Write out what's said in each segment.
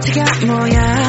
깜짝이야 뭐야?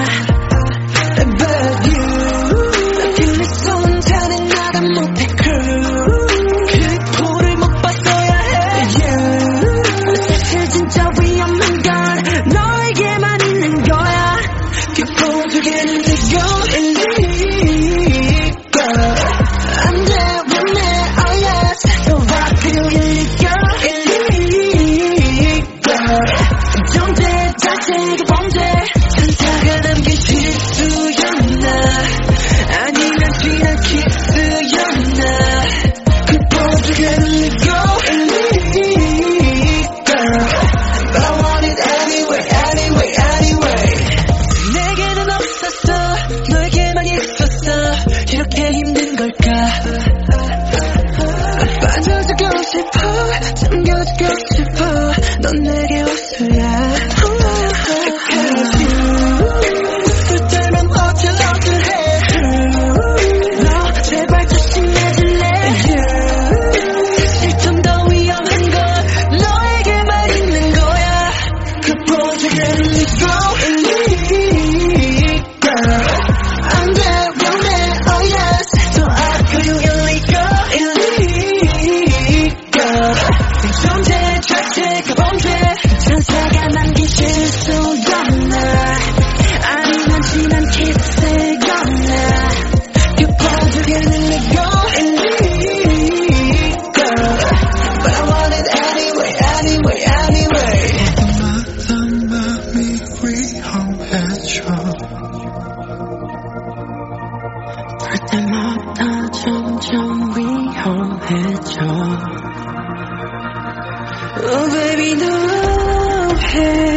있는 걸까? 빠져들고 싶어 잠겨지고 싶어. 넌 내게 때마다 점점 위험해져 Oh baby 너해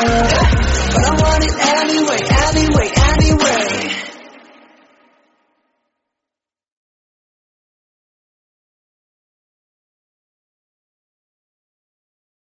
But I want it anyway, anyway, anyway.